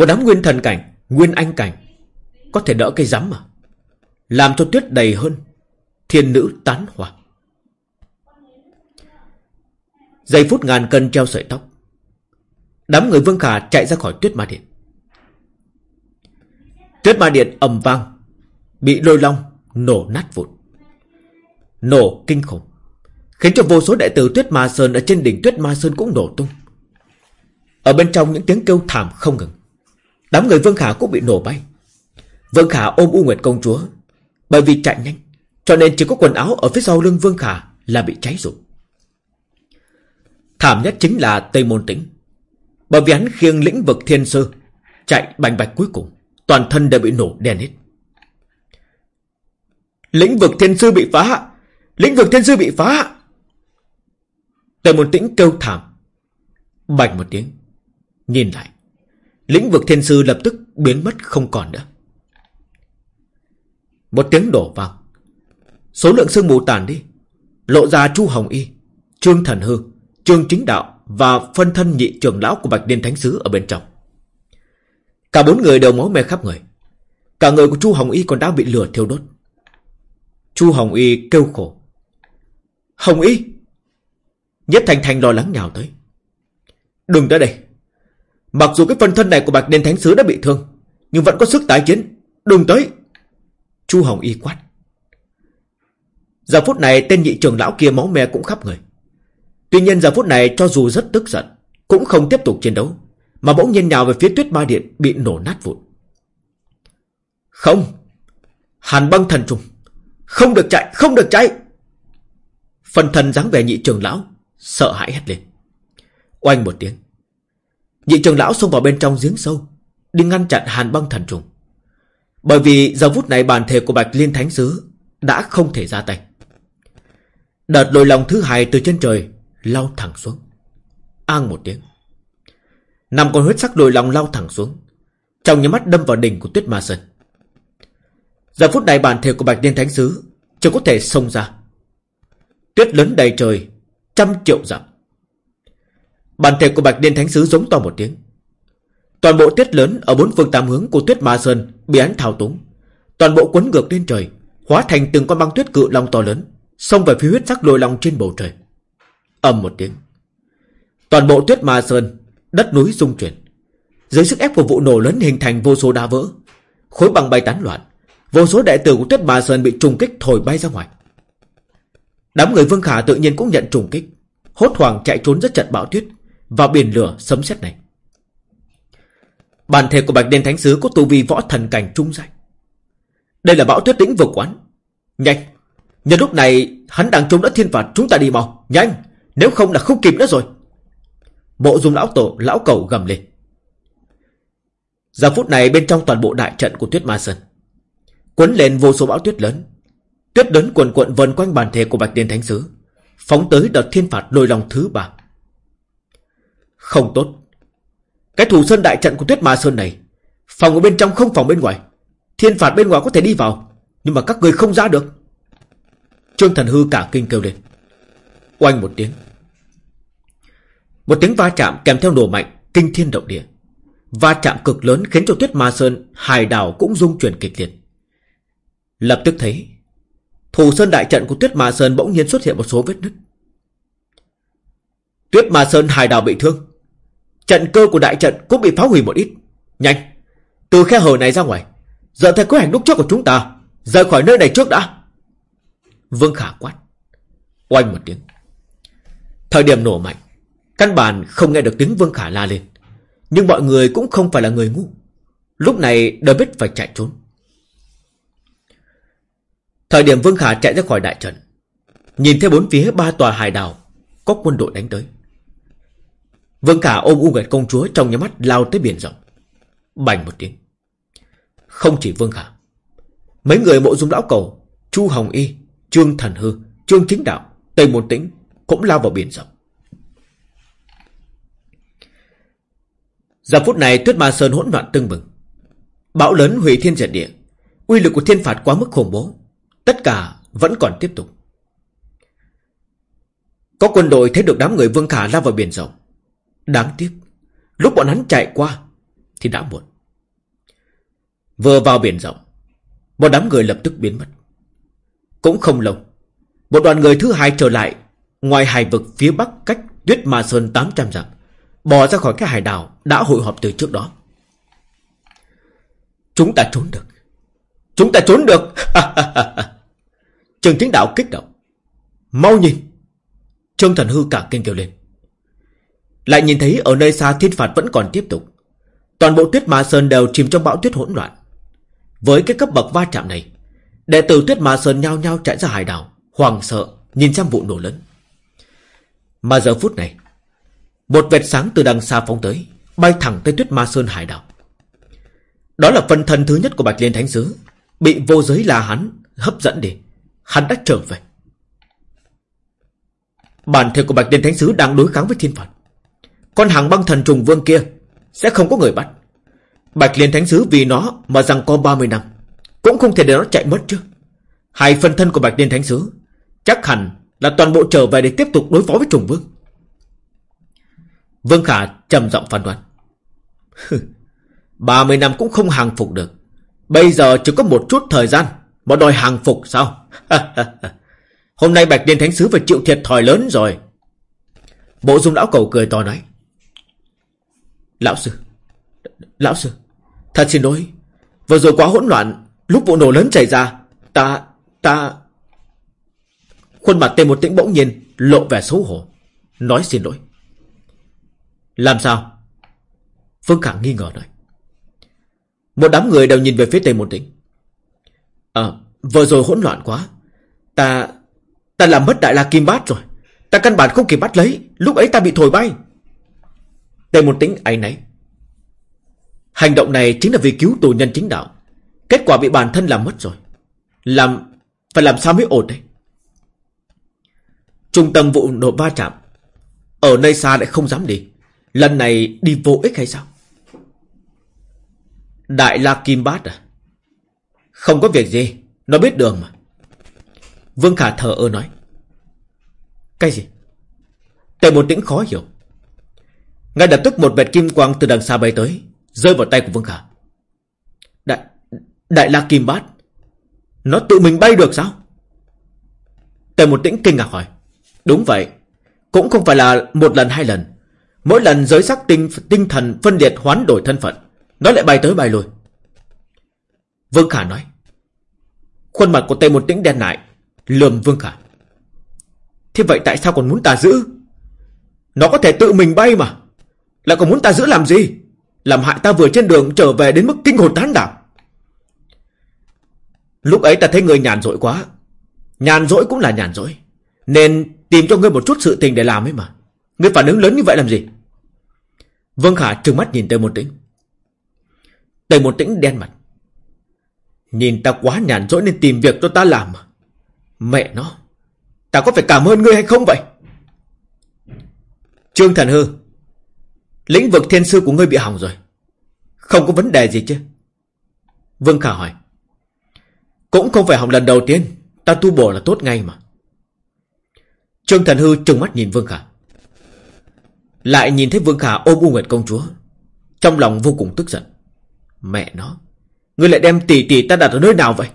một đám nguyên thần cảnh, Nguyên anh cảnh, Có thể đỡ cây rắm mà. Làm cho tuyết đầy hơn, Thiên nữ tán hòa Giây phút ngàn cân treo sợi tóc. Đám người Vương Khả chạy ra khỏi tuyết ma điện. Tuyết ma điện ầm vang, Bị lôi long nổ nát vụn, Nổ kinh khủng, Khiến cho vô số đệ tử Tuyết Ma Sơn Ở trên đỉnh Tuyết Ma Sơn cũng nổ tung. Ở bên trong những tiếng kêu thảm không ngừng. Đám người Vương Khả cũng bị nổ bay Vương Khả ôm U Nguyệt Công Chúa Bởi vì chạy nhanh, Cho nên chỉ có quần áo ở phía sau lưng Vương Khả Là bị cháy rụi Thảm nhất chính là Tây Môn Tĩnh Bởi vì hắn khiêng lĩnh vực thiên sư Chạy bành bạch cuối cùng, Toàn thân đều bị nổ đen hết Lĩnh vực thiên sư bị phá, Lĩnh vực thiên sư bị phá Tề môn tĩnh kêu thảm. Bạch một tiếng. Nhìn lại. Lĩnh vực thiên sư lập tức biến mất không còn nữa. Một tiếng đổ vang. Số lượng sương mù tàn đi. Lộ ra Chu Hồng Y, Trương Thần Hư, Trương Chính Đạo và phân thân nhị trưởng lão của Bạch Điên Thánh Sứ ở bên trong. Cả bốn người đều máu me khắp người. Cả người của Chu Hồng Y còn đang bị lửa thiêu đốt. Chu Hồng Y kêu khổ. Hồng Y! Nhất Thành Thành lo lắng nhào tới. Đừng tới đây. Mặc dù cái phần thân này của Bạch Đền Thánh Sứ đã bị thương, nhưng vẫn có sức tái chiến. Đừng tới. Chu Hồng Y quát. Giờ phút này tên nhị trưởng lão kia máu me cũng khắp người. Tuy nhiên giờ phút này cho dù rất tức giận, cũng không tiếp tục chiến đấu, mà bỗng nhiên nhào về phía tuyết ma điện bị nổ nát vụn. Không! Hàn băng thần trùng! Không được chạy! Không được chạy! Phần thần dáng vẻ nhị trưởng lão Sợ hãi hét lên Oanh một tiếng Nhị trường lão xông vào bên trong giếng sâu, Đi ngăn chặn hàn băng thần trùng. Bởi vì giờ phút này bản thể của Bạch Liên Thánh Sứ Đã không thể ra tay. Đợt lồi lòng thứ hai từ trên trời Lao thẳng xuống. An một tiếng. Nằm con huyết sắc lồi lòng lao thẳng xuống, Trong những mắt đâm vào đỉnh của tuyết ma sơn. Giờ phút này bản thể của Bạch Liên Thánh Sứ Chưa có thể xông ra. Tuyết lớn đầy trời, Trăm triệu dặm. Bản thể của Bạch Liên Thánh Sứ giống to một tiếng. Toàn bộ tuyết lớn Ở bốn phương tám hướng của tuyết ma sơn Bị án thao túng. Toàn bộ quấn ngược lên trời, Hóa thành từng con băng tuyết cự long to lớn, Xông về phía huyết sắc lôi long trên bầu trời. Ầm một tiếng. Toàn bộ tuyết ma sơn, Đất núi rung chuyển. Dưới sức ép của vụ nổ lớn hình thành vô số đá vỡ. Khối băng bay tán loạn. Vô số đệ tử của tuyết ma sơn bị trùng kích thổi bay ra ngoài. Đám người Vương Khả tự nhiên cũng nhận trùng kích. Hốt hoảng chạy trốn rất trận bão tuyết và biển lửa sấm sét này. Bản thể của Bạch Đen Thánh Sứ có tu vi võ thần cảnh trung giai. Đây là bão tuyết lĩnh vực quán. Nhanh. Nhân lúc này, hắn đang trốn đã thiên phạt, chúng ta đi mau. Nhanh. Nếu không là không kịp nữa rồi. Bộ dung lão tổ, lão cầu gầm lên. Giờ phút này bên trong toàn bộ đại trận của tuyết ma sơn Quấn lên vô số bão tuyết lớn. Tuyết lớn cuồn cuộn vần quanh bàn thể của Bạch Đen Thánh Sứ, Phóng tới đợt thiên phạt lôi lòng thứ ba. Không tốt. Cái thủ sơn đại trận của tuyết ma sơn này, Phòng ở bên trong không phòng bên ngoài. Thiên phạt bên ngoài có thể đi vào, Nhưng mà các người không ra được. Trương Thần Hư cả kinh kêu lên. Oanh một tiếng. Một tiếng va chạm kèm theo nổ mạnh, Kinh thiên động địa. Va chạm cực lớn khiến cho tuyết ma sơn, Hải đảo cũng rung chuyển kịch liệt. Lập tức thấy Thủ sơn đại trận của tuyết ma sơn bỗng nhiên xuất hiện một số vết nứt. Tuyết ma sơn, hải đảo bị thương. Trận cơ của đại trận cũng bị phá hủy một ít. Nhanh, Từ khe hở này ra ngoài. Giờ theo kế hoạch lúc trước của chúng ta. Rời khỏi nơi này trước đã. Vương Khả quát. Oanh một tiếng. Thời điểm nổ mạnh, Căn bản không nghe được tiếng Vương Khả la lên. Nhưng mọi người cũng không phải là người ngu. Lúc này đều biết phải chạy trốn. Thời điểm Vương Khả chạy ra khỏi đại trận, Nhìn thấy bốn phía ba tòa hải đảo Có quân đội đánh tới. Vương Khả ôm U Nguyệt công chúa Trong nhà mắt lao tới biển rộng. Bành một tiếng. Không chỉ Vương Khả, Mấy người mộ dung lão cầu, Chu Hồng Y, Trương Thần Hư, Trương Chính Đạo, Tây Môn Tĩnh Cũng lao vào biển rộng. Giờ phút này tuyết ma sơn hỗn loạn tưng bừng. Bão lớn hủy thiên diệt địa, Uy lực của thiên phạt quá mức khủng bố, Tất cả vẫn còn tiếp tục. Có quân đội thấy được đám người Vương Khả lao vào biển rộng. Đáng tiếc, Lúc bọn hắn chạy qua Thì đã muộn. Vừa vào biển rộng, Một đám người lập tức biến mất. Cũng không lâu, Một đoàn người thứ hai trở lại Ngoài hải vực phía bắc cách tuyết ma sơn 800 dặm, bỏ ra khỏi cái hải đảo Đã hội họp từ trước đó. Chúng ta trốn được. Chúng ta trốn được. (laughs) Trường Tiến Đạo kích động. Mau nhìn. Trương Thần Hư cả kinh kêu lên. Lại nhìn thấy ở nơi xa thiên phạt vẫn còn tiếp tục. Toàn bộ tuyết ma sơn đều chìm trong bão tuyết hỗn loạn. Với cái cấp bậc va chạm này, Đệ tử tuyết ma sơn nhao nhao chạy ra hải đảo Hoàng sợ, nhìn xem vụ nổ lớn. Mà giờ phút này, Một vệt sáng từ đằng xa phóng tới, Bay thẳng tới tuyết ma sơn hải đảo. Đó là phần thân thứ nhất của Bạch Liên Thánh Sứ Bị vô giới là hắn Hấp dẫn đi. Hắn đã trở về. Bản thể của Bạch Liên Thánh Sứ đang đối kháng với thiên phạt. Con hàng băng thần trùng vương kia Sẽ không có người bắt. Bạch Liên Thánh Sứ vì nó mà rằng có 30 năm, Cũng không thể để nó chạy mất chứ. Hai phân thân của Bạch Liên Thánh Sứ Chắc hẳn là toàn bộ trở về để tiếp tục đối phó với trùng vương. Vương Khả trầm giọng phán đoán. (laughs) 30 năm cũng không hàng phục được. Bây giờ chỉ có một chút thời gian Mà đòi hàng phục sao? (laughs) Hôm nay Bạch Liên Thánh Sứ phải chịu thiệt thòi lớn rồi. Bộ dung lão cầu cười to nói. Lão sư Lão sư Thật xin lỗi Vừa rồi quá hỗn loạn Lúc vụ nổ lớn xảy ra Ta Ta Khuôn mặt tên một tĩnh bỗng nhiên Lộ vẻ xấu hổ Nói xin lỗi Làm sao Phương Khẳng nghi ngờ nói một đám người đều nhìn về phía tề một Tĩnh. À, vừa rồi hỗn loạn quá. Ta... Ta làm mất Đại La Kim Bát rồi. Ta căn bản không kịp bắt lấy. Lúc ấy ta bị thổi bay. Tề Môn Tĩnh ấy nấy. Hành động này chính là vì cứu tù nhân chính đạo. Kết quả bị bản thân làm mất rồi. Làm... Phải làm sao mới ổn đây? Trung tâm vụ nổ va chạm. Ở nơi xa lại không dám đi. Lần này đi vô ích hay sao? Đại La Kim Bát à? Không có việc gì. Nó biết đường mà. Vương Khả thờ ơ nói. Cái gì? Tề một tĩnh khó hiểu ngay lập tức một vệt kim quang từ đằng xa bay tới Rơi vào tay của Vương Khả. Đại, đại la kim bát Nó tự mình bay được sao? Tề một tĩnh kinh ngạc hỏi. Đúng vậy Cũng không phải là một lần hai lần. Mỗi lần giới sắc tinh, tinh thần phân liệt hoán đổi thân phận Nó lại bay tới bay lui. Vương Khả nói. Khuôn mặt của Tề một tĩnh đen lại Lườm Vương Khả. Thế vậy tại sao còn muốn ta giữ Nó có thể tự mình bay mà lại còn muốn ta giữ làm gì? Làm hại ta vừa trên đường trở về đến mức kinh hồn tán đảm Lúc ấy ta thấy người nhàn rỗi quá. Nhàn rỗi cũng là nhàn rỗi. Nên tìm cho ngươi một chút sự tình để làm ấy mà. Ngươi phản ứng lớn như vậy làm gì? Vương Khả trừng mắt nhìn Tề Một Tĩnh. Tề Một Tĩnh đen mặt. Nhìn ta quá nhàn rỗi nên tìm việc cho ta làm mà. Mẹ nó, Ta có phải cảm ơn ngươi hay không vậy? Trương Thần Hư Lĩnh vực thiên sư của ngươi bị hỏng rồi. Không có vấn đề gì chứ? Vương Khả hỏi. Cũng không phải hỏng lần đầu tiên. Ta tu bổ là tốt ngay mà. Trương Thần Hư trừng mắt nhìn Vương Khả. Lại nhìn thấy Vương Khả ôm U Nguyệt Công Chúa. Trong lòng vô cùng tức giận. Mẹ nó, Ngươi lại đem tỷ tỷ ta đặt ở nơi nào vậy?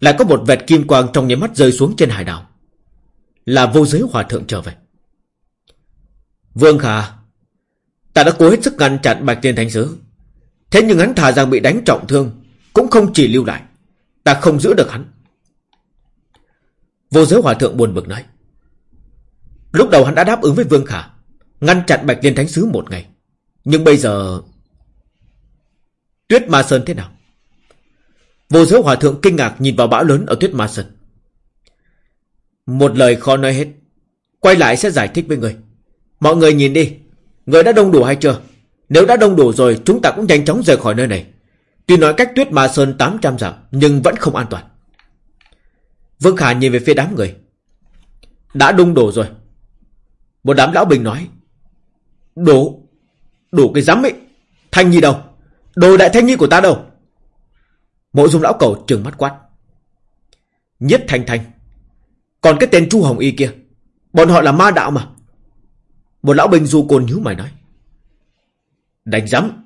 Lại có một vệt kim quang trong nháy mắt rơi xuống trên hải đảo. Là vô giới hòa thượng trở về. Vương Khả, Ta đã cố hết sức ngăn chặn Bạch Tiên Thánh Sứ. Thế nhưng hắn thà rằng bị đánh trọng thương, Cũng không chỉ lưu lại. Ta không giữ được hắn. Vô giới hòa thượng buồn bực nói. Lúc đầu hắn đã đáp ứng với Vương Khả, Ngăn chặn Bạch Liên Thánh Sứ một ngày. Nhưng bây giờ, Tuyết Ma Sơn thế nào? Vô giới hòa thượng kinh ngạc nhìn vào bão lớn ở Tuyết Ma Sơn. Một lời khó nói hết, Quay lại sẽ giải thích với người. Mọi người nhìn đi. Người đã đông đủ hay chưa? Nếu đã đông đủ rồi, chúng ta cũng nhanh chóng rời khỏi nơi này. Tuy nói cách tuyết ma sơn 800 dặm, Nhưng vẫn không an toàn. Vương Khả nhìn về phía đám người. Đã đông đủ rồi. Một đám lão bình nói. Đủ. Đủ cái dám ấy. Thanh Nhi đâu? Đồ đại Thanh Nhi của ta đâu? Mộ dung lão cầu trừng mắt quát. Nhất Thanh Thanh. Còn cái tên Chu Hồng Y kia. Bọn họ là ma đạo mà một lão binh du côn nhíu mày nói. Đánh giám.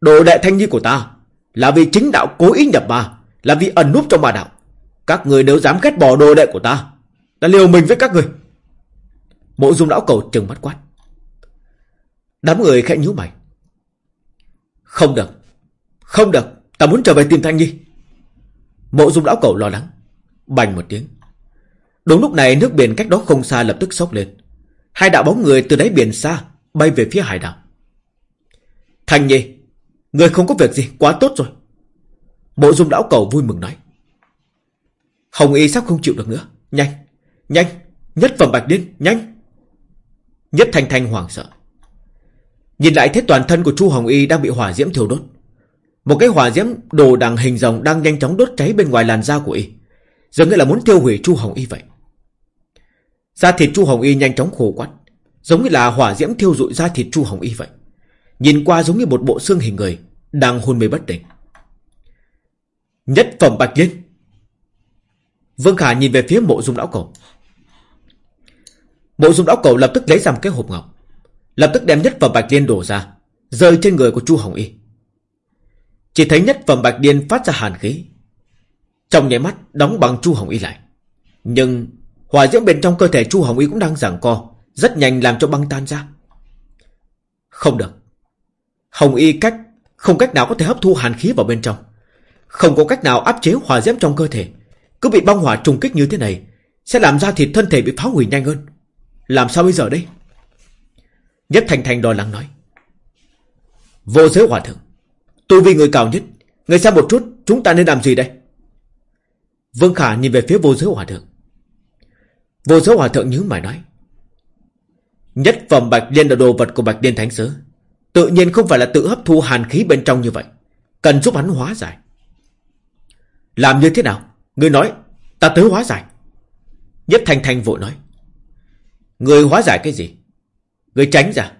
Đồ đệ thanh nhi của ta là vì chính đạo cố ý nhập ma, là vì ẩn núp trong ma đạo. Các người nếu dám ghét bỏ đồ đệ của ta, ta liều mình với các người. Mộ dung lão cầu trừng mắt quát. Đám người khẽ nhíu mày. Không được. Không được. Ta muốn trở về tìm Thanh Nhi. Mộ dung lão cầu lo lắng. Bành một tiếng. Đúng lúc này nước biển cách đó không xa lập tức sốc lên. Hai đạo bóng người từ đáy biển xa Bay về phía hải đảo Thành nhi, Người không có việc gì, quá tốt rồi Bộ dung lão cầu vui mừng nói Hồng y sắp không chịu được nữa Nhanh Nhanh, Nhất phẩm bạch điên, Nhanh Nhất thanh thanh hoảng sợ Nhìn lại thấy toàn thân của Chu Hồng Y đang bị hỏa diễm thiêu đốt. Một cái hỏa diễm đồ đằng hình rồng đang nhanh chóng đốt cháy bên ngoài làn da của Y. Dường như là muốn tiêu hủy Chu Hồng Y vậy. Da thịt Chu Hồng Y nhanh chóng khô quắt, giống như là hỏa diễm thiêu rụi da thịt Chu Hồng Y vậy. Nhìn qua giống như một bộ xương hình người đang hôn mê bất tỉnh. Nhất phẩm bạch liên. Vương Khả nhìn về phía mộ dung lão cầu. Mộ dung lão cầu lập tức lấy ra một cái hộp ngọc, lập tức đem nhất phẩm bạch liên đổ ra, rơi trên người của Chu Hồng Y. Chỉ thấy nhất phẩm bạch liên phát ra hàn khí, trong nháy mắt đóng bằng Chu Hồng Y lại. Nhưng Hỏa diễm bên trong cơ thể Chu Hồng Y cũng đang giằng co, Rất nhanh làm cho băng tan ra. Không được. Hồng Y cách, Không cách nào có thể hấp thu hàn khí vào bên trong. Không có cách nào áp chế hỏa diễm trong cơ thể. Cứ bị băng hỏa trùng kích như thế này, Sẽ làm ra thịt thân thể bị phá hủy nhanh hơn. Làm sao bây giờ đây? Nhất Thành Thành đòi lắng nói. Vô giới hỏa thượng, tu vi người cao nhất, Người xem một chút, chúng ta nên làm gì đây? Vương Khả nhìn về phía vô giới hỏa thượng. Vô số hòa thượng nhớ mày nói. Nhất phẩm bạch liên là đồ vật của bạch liên thánh sứ. Tự nhiên không phải là tự hấp thu hàn khí bên trong như vậy. Cần giúp hắn hóa giải. Làm như thế nào? người nói, ta tới hóa giải. Nhất Thanh Thanh vội nói. Người hóa giải cái gì? Người tránh ra.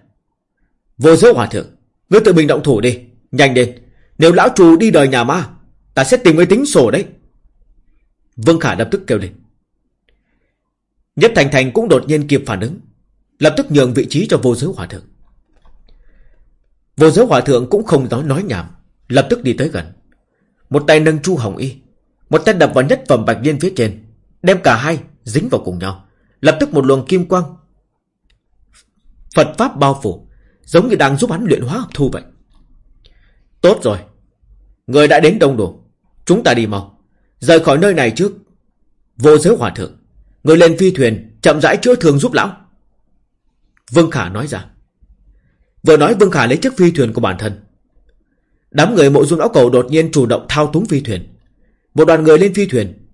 Vô giới hòa thượng. Người tự mình động thủ đi. Nhanh lên. Nếu lão trù đi đời nhà ma. Ta sẽ tìm người tính sổ đấy. Vương Khả lập tức kêu lên. Nhất Thành Thành cũng đột nhiên kịp phản ứng. Lập tức nhường vị trí cho vô giới hòa thượng. Vô giới hòa thượng cũng không nói nói nhảm. Lập tức đi tới gần. Một tay nâng chu hồng y. Một tay đập vào nhất phẩm bạch liên phía trên. Đem cả hai dính vào cùng nhau. Lập tức một luồng kim quang. Phật Pháp bao phủ. Giống như đang giúp hắn luyện hóa hấp thu vậy. Tốt rồi. Người đã đến đông đủ. Chúng ta đi mau. Rời khỏi nơi này trước. Vô giới hòa thượng. Người lên phi thuyền. Chậm rãi chữa thương giúp lão. Vương Khả nói ra. Vừa nói, Vương Khả lấy chiếc phi thuyền của bản thân. Đám người mộ dung lão cầu đột nhiên chủ động thao túng phi thuyền. Một đoàn người lên phi thuyền.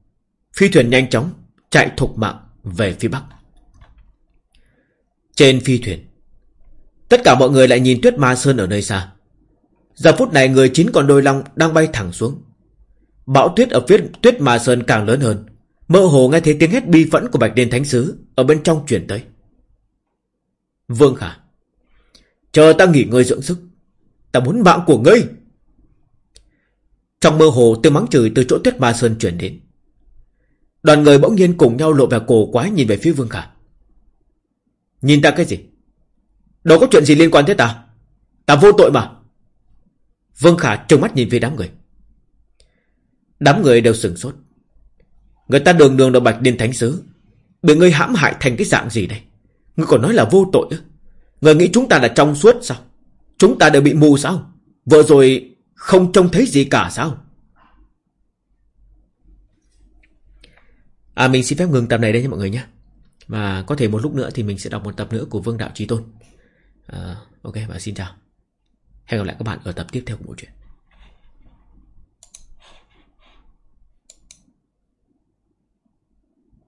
Phi thuyền nhanh chóng chạy thục mạng về phía bắc. Trên phi thuyền. Tất cả mọi người lại nhìn tuyết ma sơn ở nơi xa. Giờ phút này, người chín con đôi long đang bay thẳng xuống. Bão tuyết ở phía tuyết ma sơn càng lớn hơn. Mơ hồ nghe thấy tiếng hét bi phẫn của Bạch Đền Thánh Sứ ở bên trong chuyển tới. Vương Khả. Chờ ta nghỉ ngơi dưỡng sức. Ta muốn mạng của ngươi. Trong mơ hồ tiếng mắng chửi từ chỗ tuyết ma sơn chuyển đến. Đoàn người bỗng nhiên cùng nhau lộ vẻ cổ quái nhìn về phía Vương Khả. Nhìn ta cái gì? Đâu có chuyện gì liên quan tới ta. Ta vô tội mà. Vương Khả trừng mắt nhìn về đám người. Đám người đều sửng sốt. Người ta đường đường là bạch điên thánh sứ. Bị ngươi hãm hại thành cái dạng gì đây? Ngươi còn nói là vô tội á? Người nghĩ chúng ta là trong suốt sao? Chúng ta đều bị mù sao? vợ rồi không trông thấy gì cả sao? À mình xin phép ngừng tập này đây nha mọi người nhé. Và có thể một lúc nữa thì mình sẽ đọc một tập nữa của Vương Đạo Trí Tôn. À, ok và xin chào. Hẹn gặp lại các bạn ở tập tiếp theo của bộ truyện.